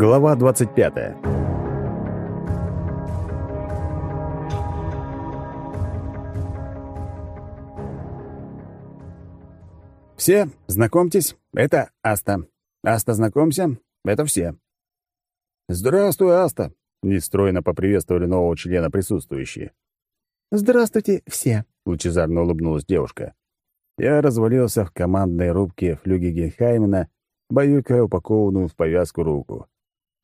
Глава 25. Все, знакомьтесь, это Аста. Аста, знакомься, это все. Здравствуй, Аста, нестройно поприветствовали нового члена присутствующие. Здравствуйте, все, лучезарно улыбнулась девушка. Я развалился в командной рубке флюги Гельхаймена, баюкая упакованную в повязку руку.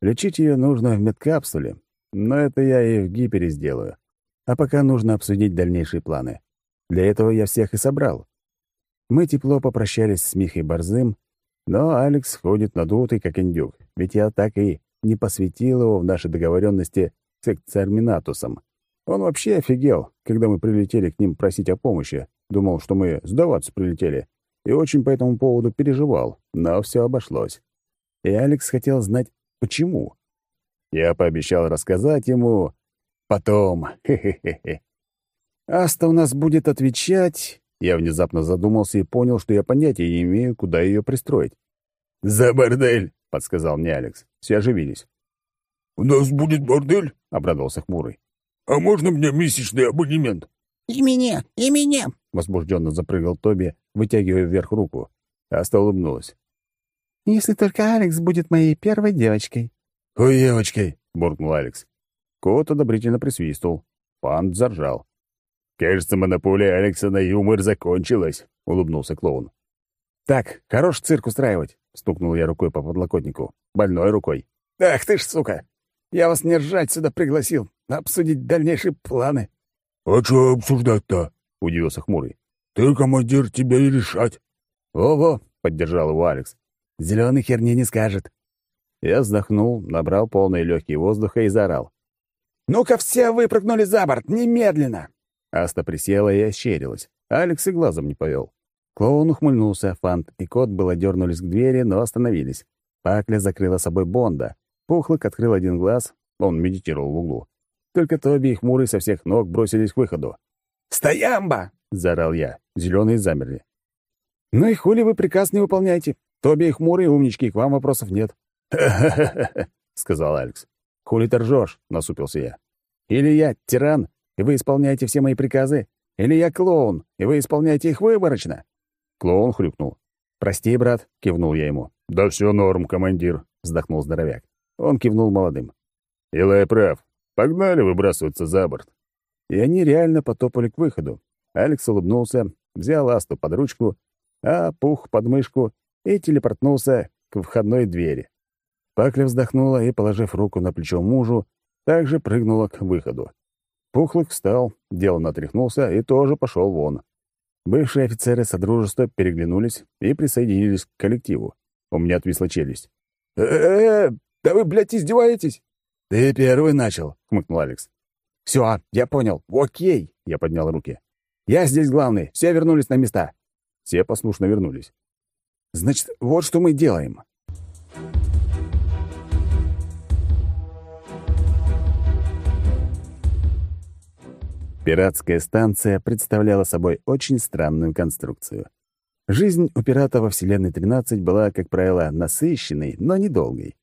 Лечить ее нужно в медкапсуле, но это я и в гипере сделаю. А пока нужно обсудить дальнейшие планы. Для этого я всех и собрал. Мы тепло попрощались с Михой Борзым, но Алекс ходит надутый, как индюк, ведь я так и не посвятил его в наши договоренности с экстерминатусом. Он вообще офигел, когда мы прилетели к ним просить о помощи. Думал, что мы сдаваться прилетели. И очень по этому поводу переживал, но все обошлось. И Алекс хотел знать, почему. Я пообещал рассказать ему потом. Хе-хе-хе. Аста у нас будет отвечать. Я внезапно задумался и понял, что я понятия не имею, куда ее пристроить. «За бордель!» — подсказал мне Алекс. Все оживились. «У нас будет бордель?» — обрадовался хмурый. «А можно мне месячный абонемент?» «И меня, и меня!» — возбужденно запрыгал Тоби, вытягивая вверх руку. Аста улыбнулась. «Если только Алекс будет моей первой девочкой». «Ой, девочкой!» — буркнул Алекс. Кот одобрительно присвистнул. Панд заржал. «Кажется, монополия Алекса на юмор закончилась», — улыбнулся клоун. «Так, хорош цирк устраивать», — стукнул я рукой по подлокотнику. Больной рукой. «Ах ты ж, сука! Я вас не ржать сюда пригласил, а обсудить дальнейшие планы». «А что обсуждать-то?» — удивился Хмурый. «Ты, командир, тебе и решать». «Во-во», — поддержал его Алекс. «Зеленый херни не скажет». Я вздохнул, набрал полные легкие воздуха и заорал. «Ну-ка все выпрыгнули за борт, немедленно!» Аста присела и ощерилась. Алекс и глазом не повел. Клоун ухмыльнулся, Фант и Кот было дернулись к двери, но остановились. Пакля закрыла собой Бонда. Пухлок открыл один глаз, он медитировал в углу. Только Тоби и Хмурый со всех ног бросились к выходу. «Стоямба!» — заорал я. Зеленые замерли. «Ну и хули вы приказ не выполняете? Тоби и Хмурый умнички, к вам вопросов нет». Сказал Алекс. «Хули ты ржешь?» — насупился я. «Или я тиран, и вы исполняете все мои приказы, или я клоун, и вы исполняете их выборочно?» Клоун хрюкнул. «Прости, брат», — кивнул я ему. «Да все норм, командир», — вздохнул здоровяк. Он кивнул молодым. «Илай прав. Погнали выбрасываться за борт». И они реально потопали к выходу. Алекс улыбнулся, взял Асту под ручку, а Пух под мышку и телепортнулся к входной двери. Пакля вздохнула и, положив руку на плечо мужу, также прыгнула к выходу. Пухлых встал, деланно отряхнулся и тоже пошел вон. Бывшие офицеры Содружества переглянулись и присоединились к коллективу. У меня отвисла челюсть. «Э-э-э, да вы, блядь, издеваетесь?» «Ты первый начал», — хмыкнул Алекс. «Все, я понял. Окей», — я поднял руки. «Я здесь главный. Все вернулись на места». Все послушно вернулись. «Значит, вот что мы делаем. Пиратская станция представляла собой очень странную конструкцию. Жизнь у пирата во Вселенной 13 была, как правило, насыщенной, но недолгой.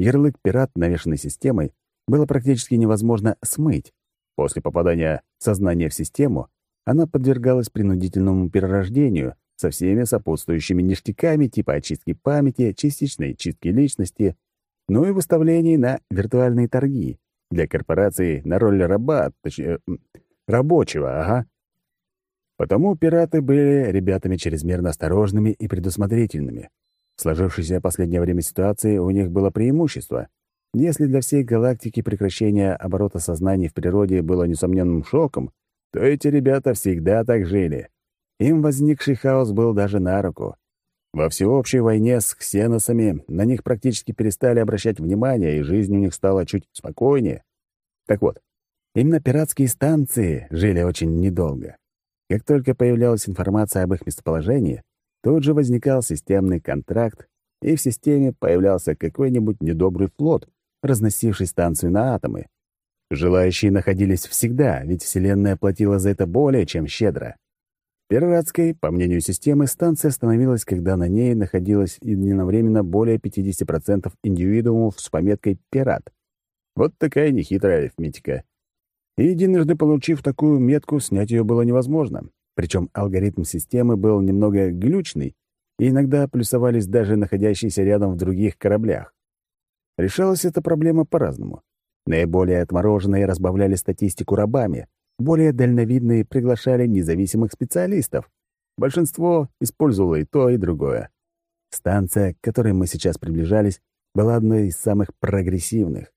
Ярлык «пират», навешанный системой, было практически невозможно смыть. После попадания сознания в систему она подвергалась принудительному перерождению со всеми сопутствующими ништяками типа очистки памяти, частичной чистки личности, ну и выставлений на виртуальные торги для корпораций на роль раба, точнее, Рабочего, ага. Потому пираты были ребятами чрезмерно осторожными и предусмотрительными. В сложившейся последнее время ситуации у них было преимущество. Если для всей галактики прекращение оборота сознаний в природе было несомненным шоком, то эти ребята всегда так жили. Им возникший хаос был даже на руку. Во всеобщей войне с ксеносами на них практически перестали обращать внимание, и жизнь у них стала чуть спокойнее. Так вот, Именно пиратские станции жили очень недолго. Как только появлялась информация об их местоположении, тут же возникал системный контракт, и в системе появлялся какой-нибудь недобрый флот, разносивший станцию на атомы. Желающие находились всегда, ведь Вселенная платила за это более чем щедро. Пиратской, по мнению системы, станция становилась, когда на ней находилось единовременно более 50% индивидуумов с пометкой «Пират». Вот такая нехитрая арифметика. И единожды получив такую метку, снять ее было невозможно. Причем алгоритм системы был немного глючный, и иногда плюсовались даже находящиеся рядом в других кораблях. Решалась эта проблема по-разному. Наиболее отмороженные разбавляли статистику рабами, более дальновидные приглашали независимых специалистов. Большинство использовало и то, и другое. Станция, к которой мы сейчас приближались, была одной из самых прогрессивных.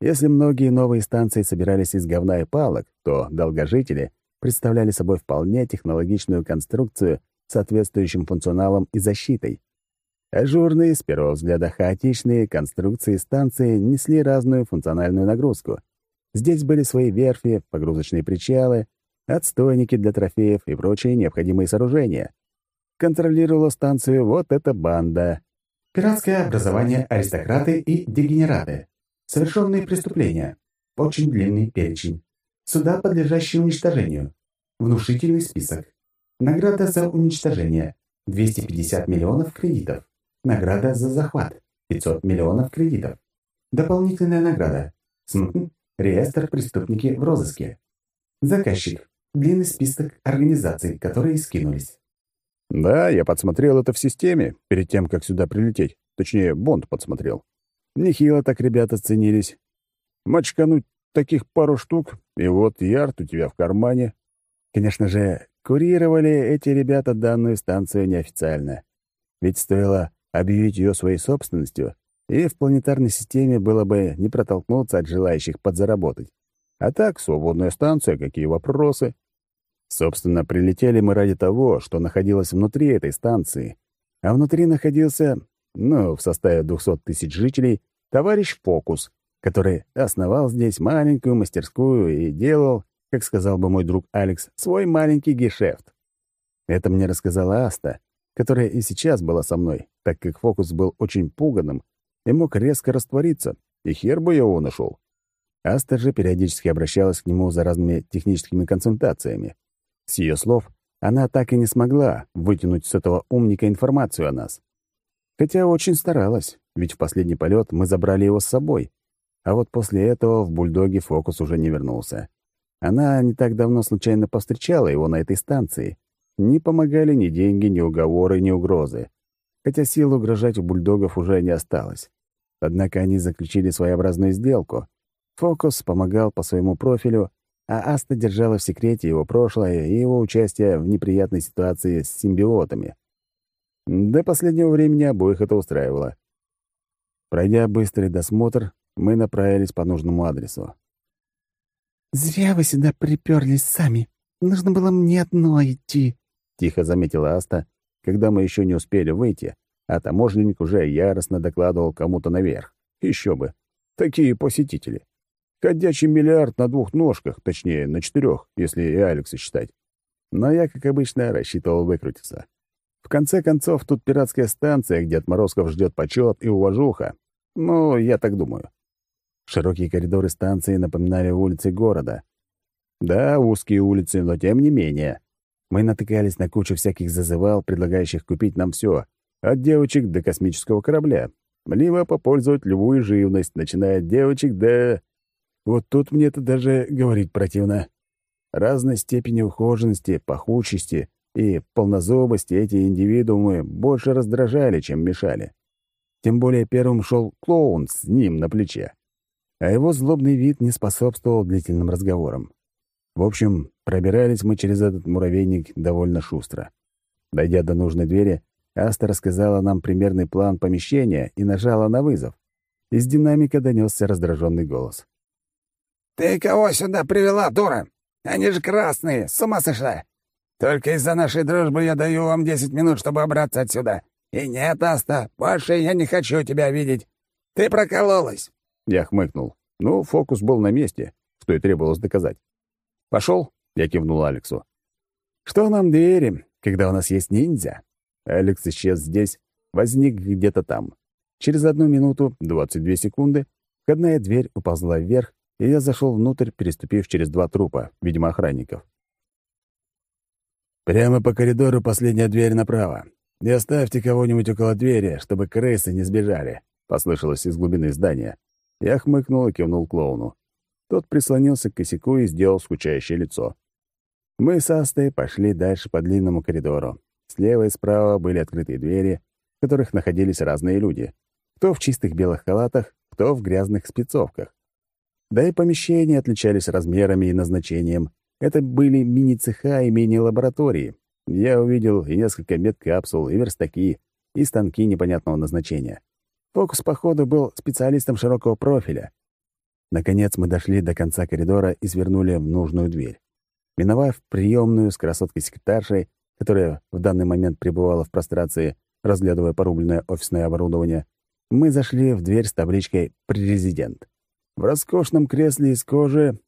Если многие новые станции собирались из говна и палок, то долгожители представляли собой вполне технологичную конструкцию с соответствующим функционалом и защитой. Ажурные, с первого взгляда хаотичные конструкции станции несли разную функциональную нагрузку — Здесь были свои верфи, погрузочные причалы, отстойники для трофеев и прочие необходимые сооружения. Контролировала станцию вот эта банда. Пиратское образование аристократы и дегенераты. Совершенные преступления. Очень длинный перечень. Суда, подлежащие уничтожению. Внушительный список. Награда за уничтожение. 250 миллионов кредитов. Награда за захват. 500 миллионов кредитов. Дополнительная награда. Реестр преступники в розыске. Заказчик. Длинный список организаций, которые скинулись. Да, я подсмотрел это в системе, перед тем, как сюда прилететь. Точнее, Бонд подсмотрел. Нехило так ребята ценились. Мочкануть таких пару штук, и вот ярд у тебя в кармане. Конечно же, курировали эти ребята данную станцию неофициально. Ведь стоило объявить ее своей собственностью, и в планетарной системе было бы не протолкнуться от желающих подзаработать. А так, свободная станция, какие вопросы? Собственно, прилетели мы ради того, что находилось внутри этой станции. А внутри находился, ну, в составе 200 тысяч жителей, товарищ Фокус, который основал здесь маленькую мастерскую и делал, как сказал бы мой друг Алекс, свой маленький гешефт. Это мне рассказала Аста, которая и сейчас была со мной, так как Фокус был очень пуганым и мог резко раствориться, и хер бы его нашел. Аста же периодически обращалась к нему за разными техническими консультациями. С ее слов, она так и не смогла вытянуть с этого умника информацию о нас. Хотя очень старалась, ведь в последний полет мы забрали его с собой. А вот после этого в бульдоге фокус уже не вернулся. Она не так давно случайно повстречала его на этой станции. Не помогали ни деньги, ни уговоры, ни угрозы хотя сил угрожать у бульдогов уже не осталось. Однако они заключили своеобразную сделку. Фокус помогал по своему профилю, а Аста держала в секрете его прошлое и его участие в неприятной ситуации с симбиотами. До последнего времени обоих это устраивало. Пройдя быстрый досмотр, мы направились по нужному адресу. «Зря вы сюда приперлись сами. Нужно было мне одно идти», — тихо заметила Аста, когда мы еще не успели выйти, а таможенник уже яростно докладывал кому-то наверх. Еще бы. Такие посетители. Ходячий миллиард на двух ножках, точнее, на четырех, если и Алекса считать. Но я, как обычно, рассчитывал выкрутиться. В конце концов, тут пиратская станция, где отморозков ждет почет и уважуха. Ну, я так думаю. Широкие коридоры станции напоминали улицы города. Да, узкие улицы, но тем не менее. Мы натыкались на кучу всяких зазывал, предлагающих купить нам все, от девочек до космического корабля, либо попользовать любую живность, начиная от девочек до... Вот тут мне это даже говорить противно. Разной степени ухоженности, пахучести и полнозубости эти индивидуумы больше раздражали, чем мешали. Тем более первым шел клоун с ним на плече. А его злобный вид не способствовал длительным разговорам. В общем, пробирались мы через этот муравейник довольно шустро. Дойдя до нужной двери, Аста рассказала нам примерный план помещения и нажала на вызов. Из динамика донесся раздраженный голос. «Ты кого сюда привела, дура? Они же красные, с ума сошла! Только из-за нашей дружбы я даю вам десять минут, чтобы убраться отсюда. И нет, Аста, больше я не хочу тебя видеть. Ты прокололась!» Я хмыкнул. Ну, фокус был на месте, что и требовалось доказать. «Пошел?» — я кивнул Алексу. «Что нам двери, когда у нас есть ниндзя?» Алекс исчез здесь, возник где-то там. Через одну минуту, 22 секунды, входная дверь уползла вверх, и я зашел внутрь, переступив через два трупа, видимо, охранников. Прямо по коридору последняя дверь направо. И оставьте кого-нибудь около двери, чтобы крысы не сбежали», — послышалось из глубины здания. Я хмыкнул и кивнул клоуну. Тот прислонился к косяку и сделал скучающее лицо. Мы с Астой пошли дальше по длинному коридору. Слева и справа были открытые двери, в которых находились разные люди. Кто в чистых белых халатах, кто в грязных спецовках. Да и помещения отличались размерами и назначением. Это были мини-цеха и мини-лаборатории. Я увидел и несколько медкапсул, и верстаки, и станки непонятного назначения. Фокус, походу, был специалистом широкого профиля. Наконец мы дошли до конца коридора и свернули в нужную дверь. Миновав приемную с красоткой-секретаршей, которая в данный момент пребывала в прострации, разглядывая порубленное офисное оборудование, мы зашли в дверь с табличкой «Президент». В роскошном кресле из кожи,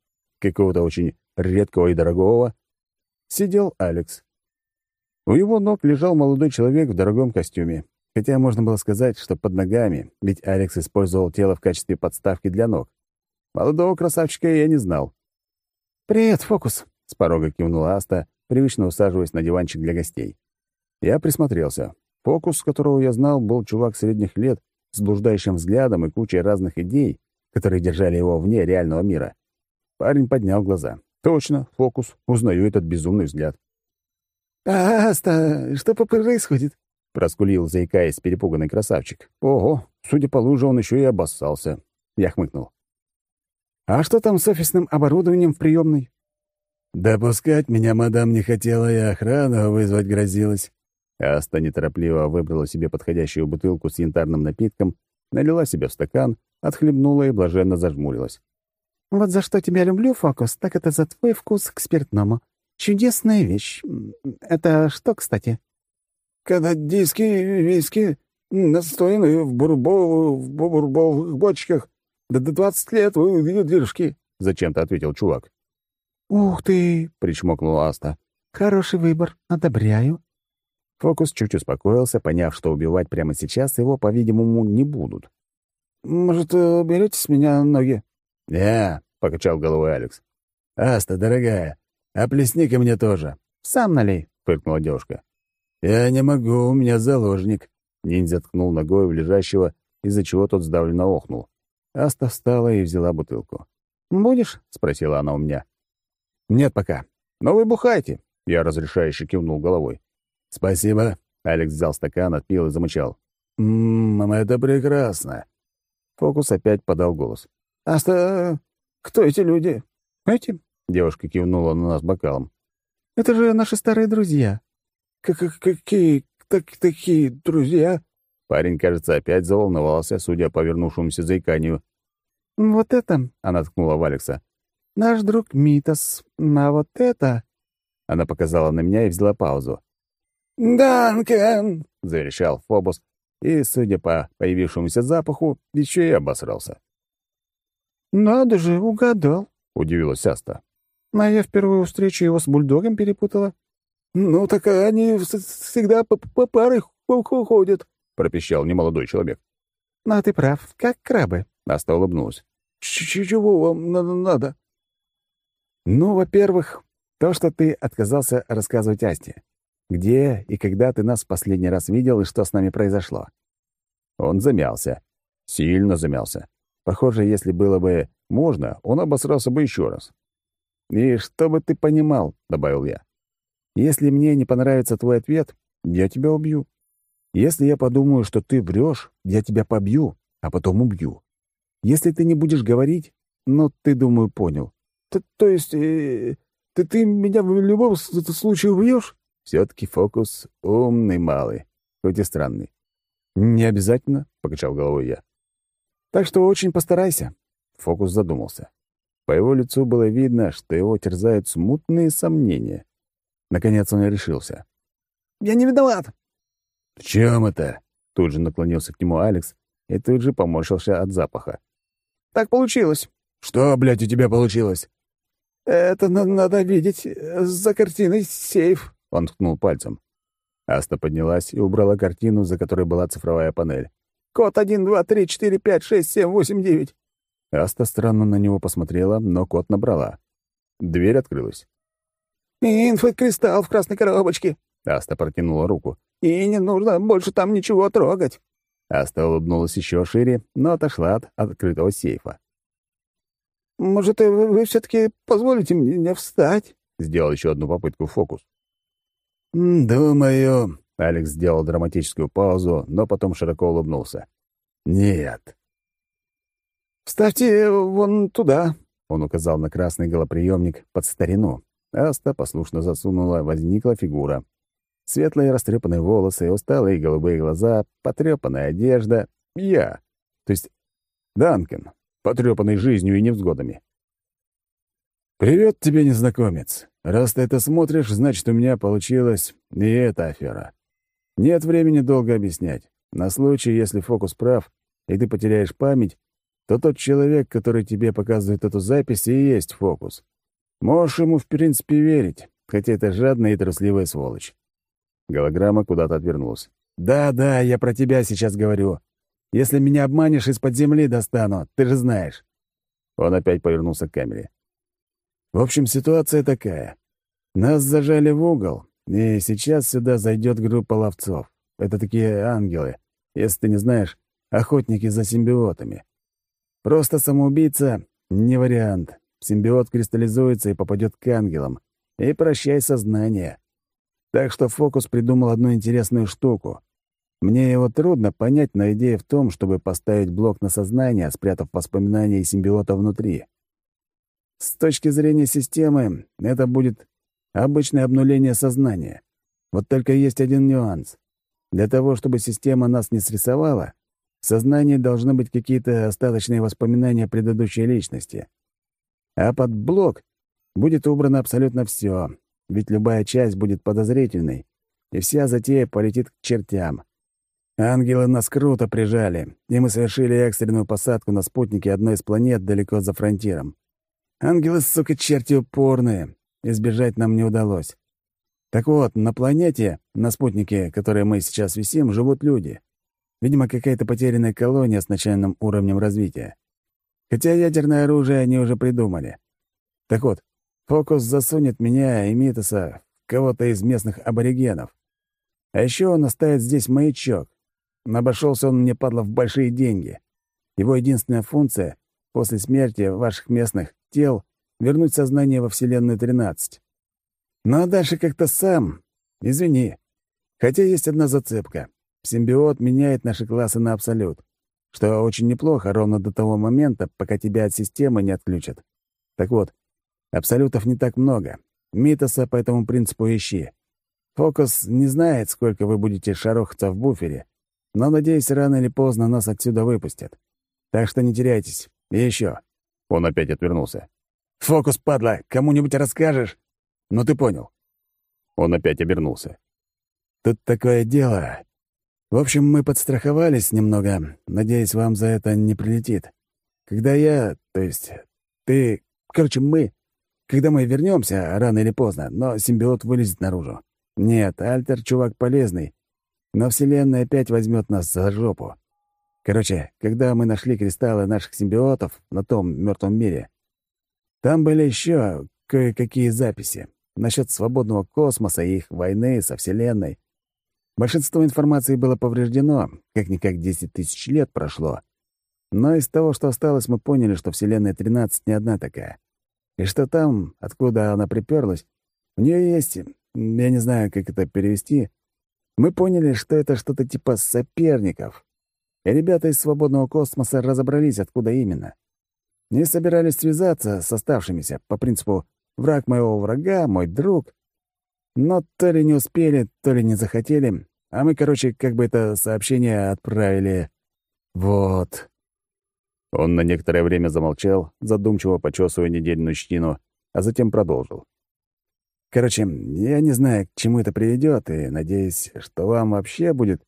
какого-то очень редкого и дорогого, сидел Алекс. У его ног лежал молодой человек в дорогом костюме, хотя можно было сказать, что под ногами, ведь Алекс использовал тело в качестве подставки для ног. Молодого красавчика я не знал. «Привет, Фокус!» — с порога кивнула Аста, привычно усаживаясь на диванчик для гостей. Я присмотрелся. Фокус, которого я знал, был чувак средних лет с блуждающим взглядом и кучей разных идей, которые держали его вне реального мира. Парень поднял глаза. «Точно, фокус. Узнаю этот безумный взгляд». «Аста, что происходит?» — проскулил, заикаясь, перепуганный красавчик. «Ого, судя по луже, он еще и обоссался». Я хмыкнул. «А что там с офисным оборудованием в приемной?» «Допускать меня мадам не хотела, и охрана вызвать грозилась». Аста неторопливо выбрала себе подходящую бутылку с янтарным напитком, налила себе в стакан, отхлебнула и блаженно зажмурилась. «Вот за что тебя люблю, Фокус, так это за твой вкус к спиртному. Чудесная вещь. Это что, кстати?» «Канадийские виски, настоянные в, бурбов, в бурбовых бочках. Да до двадцать лет выдержки», — зачем-то ответил чувак. «Ух ты!» — причмокнула Аста. «Хороший выбор. Одобряю». Фокус чуть успокоился, поняв, что убивать прямо сейчас его, по-видимому, не будут. «Может, берете с меня ноги?» «Не», — покачал головой Алекс. «Аста, дорогая, а плесни-ка мне тоже». «Сам налей», — фыркнула девушка. «Я не могу, у меня заложник». Ниндзя ткнул ногой в лежащего, из-за чего тот сдавленно охнул. Аста встала и взяла бутылку. «Будешь?» — спросила она у меня. «Нет пока. Но вы бухайте», — я разрешающе кивнул головой. «Спасибо». Алекс взял стакан, отпил и замычал. «Ммм, это прекрасно». Фокус опять подал голос. «А что... кто эти люди?» «Эти?» — девушка кивнула на нас бокалом. «Это же наши старые друзья». Как «Какие так такие друзья?» Парень, кажется, опять заволновался, судя по вернувшемуся заиканию. «Вот это...» — она ткнула в Алекса. «Наш друг Митас. А вот это...» Она показала на меня и взяла паузу. «Данкен!» — заверещал Фобос, и, судя по появившемуся запаху, еще и обосрался. «Надо же, угадал», — удивилась Аста. «А я в первую встречу его с бульдогом перепутала». «Ну, так они всегда по, по паре ходят», — пропищал немолодой человек. «А ты прав, как крабы», — Аста улыбнулась. «Чего вам надо?» «Ну, во-первых, то, что ты отказался рассказывать Асте. Где и когда ты нас в последний раз видел и что с нами произошло?» Он замялся. Сильно замялся. Похоже, если было бы можно, он обосрался бы еще раз. «И чтобы ты понимал», — добавил я, — «если мне не понравится твой ответ, я тебя убью. Если я подумаю, что ты врешь, я тебя побью, а потом убью. Если ты не будешь говорить, ну, ты, думаю, понял. То, то есть э, ты, ты меня в любом случае убьешь? Все-таки фокус умный малый, хоть и странный. «Не обязательно», — покачал головой я. «Так что очень постарайся». Фокус задумался. По его лицу было видно, что его терзают смутные сомнения. Наконец он решился. «Я не виноват». «В чем это?» Тут же наклонился к нему Алекс и тут же поморщился от запаха. «Так получилось». «Что, блядь, у тебя получилось?» «Это надо видеть. За картиной сейф». Он ткнул пальцем. Аста поднялась и убрала картину, за которой была цифровая панель. «Код один, два, три, четыре, пять, шесть, семь, восемь, девять». Аста странно на него посмотрела, но код набрала. Дверь открылась. «Инфокристалл в красной коробочке!» Аста протянула руку. «И не нужно больше там ничего трогать!» Аста улыбнулась еще шире, но отошла от открытого сейфа. «Может, вы, вы все-таки позволите мне встать?» Сделал еще одну попытку фокус. «Думаю...» — Алекс сделал драматическую паузу, но потом широко улыбнулся. «Нет». «Вставьте вон туда», — он указал на красный голоприемник под старину. Аста послушно засунула, возникла фигура. Светлые растрепанные волосы, усталые голубые глаза, потрепанная одежда. Я. То есть Данкан, потрепанный жизнью и невзгодами. «Привет тебе, незнакомец. Раз ты это смотришь, значит, у меня получилась и эта афера. Нет времени долго объяснять. На случай, если фокус прав, и ты потеряешь память, то тот человек, который тебе показывает эту запись, и есть фокус. Можешь ему, в принципе, верить, хотя это жадная и трусливая сволочь. Голограмма куда-то отвернулась. «Да-да, я про тебя сейчас говорю. Если меня обманешь, из-под земли достану, ты же знаешь». Он опять повернулся к камере. «В общем, ситуация такая. Нас зажали в угол, и сейчас сюда зайдет группа ловцов. Это такие ангелы, если ты не знаешь, охотники за симбиотами. Просто самоубийца — не вариант. Симбиот кристаллизуется и попадет к ангелам. И прощай сознание. Так что Фокус придумал одну интересную штуку. Мне его трудно понять, но идея в том, чтобы поставить блок на сознание, спрятав воспоминания и симбиота внутри. С точки зрения системы, это будет обычное обнуление сознания. Вот только есть один нюанс. Для того, чтобы система нас не срисовала, в сознании должны быть какие-то остаточные воспоминания предыдущей личности. А под блок будет убрано абсолютно все, ведь любая часть будет подозрительной, и вся затея полетит к чертям. Ангелы нас круто прижали, и мы совершили экстренную посадку на спутнике одной из планет далеко за фронтиром. Ангелы, сука, черти упорные, избежать нам не удалось. Так вот, на планете, на спутнике, который мы сейчас висим, живут люди. Видимо, какая-то потерянная колония с начальным уровнем развития. Хотя ядерное оружие они уже придумали. Так вот, Фокус засунет меня и Митоса в кого-то из местных аборигенов. А еще он оставит здесь маячок. Обошелся он мне, падла, в большие деньги. Его единственная функция — после смерти ваших местных тел вернуть сознание во Вселенную 13. Ну а дальше как-то сам. Извини. Хотя есть одна зацепка. Симбиот меняет наши классы на абсолют, что очень неплохо ровно до того момента, пока тебя от системы не отключат. Так вот, Абсолютов не так много. Митоса по этому принципу ищи. Фокус не знает, сколько вы будете шарохаться в буфере, но, надеюсь, рано или поздно нас отсюда выпустят. Так что не теряйтесь. И еще. Он опять отвернулся. «Фокус, падла! Кому-нибудь расскажешь?» «Ну ты понял». Он опять обернулся. «Тут такое дело. В общем, мы подстраховались немного, надеюсь, вам за это не прилетит. Когда я, то есть ты, короче, мы когда мы вернемся, рано или поздно, но симбиот вылезет наружу. Нет, Альтер — чувак полезный, но Вселенная опять возьмет нас за жопу. Короче, когда мы нашли кристаллы наших симбиотов на том мертвом мире, там были еще кое-какие записи насчет свободного космоса и их войны со Вселенной. Большинство информации было повреждено, как-никак 10 тысяч лет прошло. Но из того, что осталось, мы поняли, что Вселенная 13 не одна такая. И что там, откуда она приперлась, у нее есть, я не знаю, как это перевести, мы поняли, что это что-то типа соперников. И ребята из свободного космоса разобрались, откуда именно. Не собирались связаться с оставшимися по принципу «враг моего врага, мой друг». Но то ли не успели, то ли не захотели, а мы, короче, как бы это сообщение отправили. Вот. Он на некоторое время замолчал, задумчиво почесывая недельную щетину, а затем продолжил. «Короче, я не знаю, к чему это приведет, и надеюсь, что вам вообще будет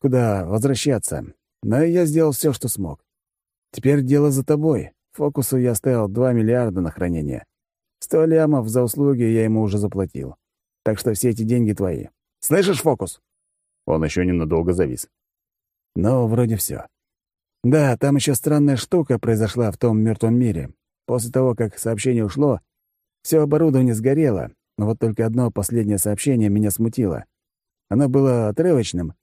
куда возвращаться, но я сделал все, что смог. Теперь дело за тобой. Фокусу я оставил 2 миллиарда на хранение. Сто лямов за услуги я ему уже заплатил. Так что все эти деньги твои. Слышишь, Фокус?» Он еще ненадолго завис. «Ну, вроде все. Да, там еще странная штука произошла в том мертвом мире. После того, как сообщение ушло, все оборудование сгорело, но вот только одно последнее сообщение меня смутило. Оно было отрывочным,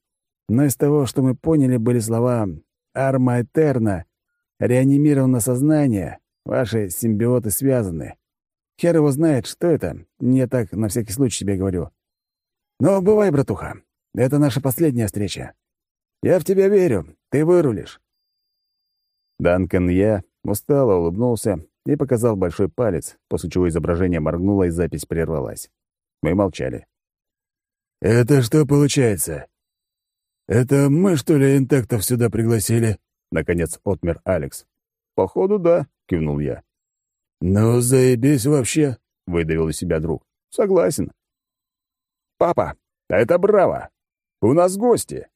но из того, что мы поняли, были слова «Арма Этерна», «Реанимировано сознание», «Ваши симбиоты связаны». Хер его знает, что это, не так на всякий случай себе говорю. Но бывай, братуха, это наша последняя встреча. Я в тебя верю, ты вырулишь. Данкан я устало улыбнулся и показал большой палец, после чего изображение моргнуло и запись прервалась. Мы молчали. «Это что получается? Это мы, что ли, интектов сюда пригласили?» Наконец отмер Алекс. «Походу, да», — кивнул я. «Ну, заебись вообще», — выдавил из себя друг. «Согласен». «Папа, это браво! У нас гости!»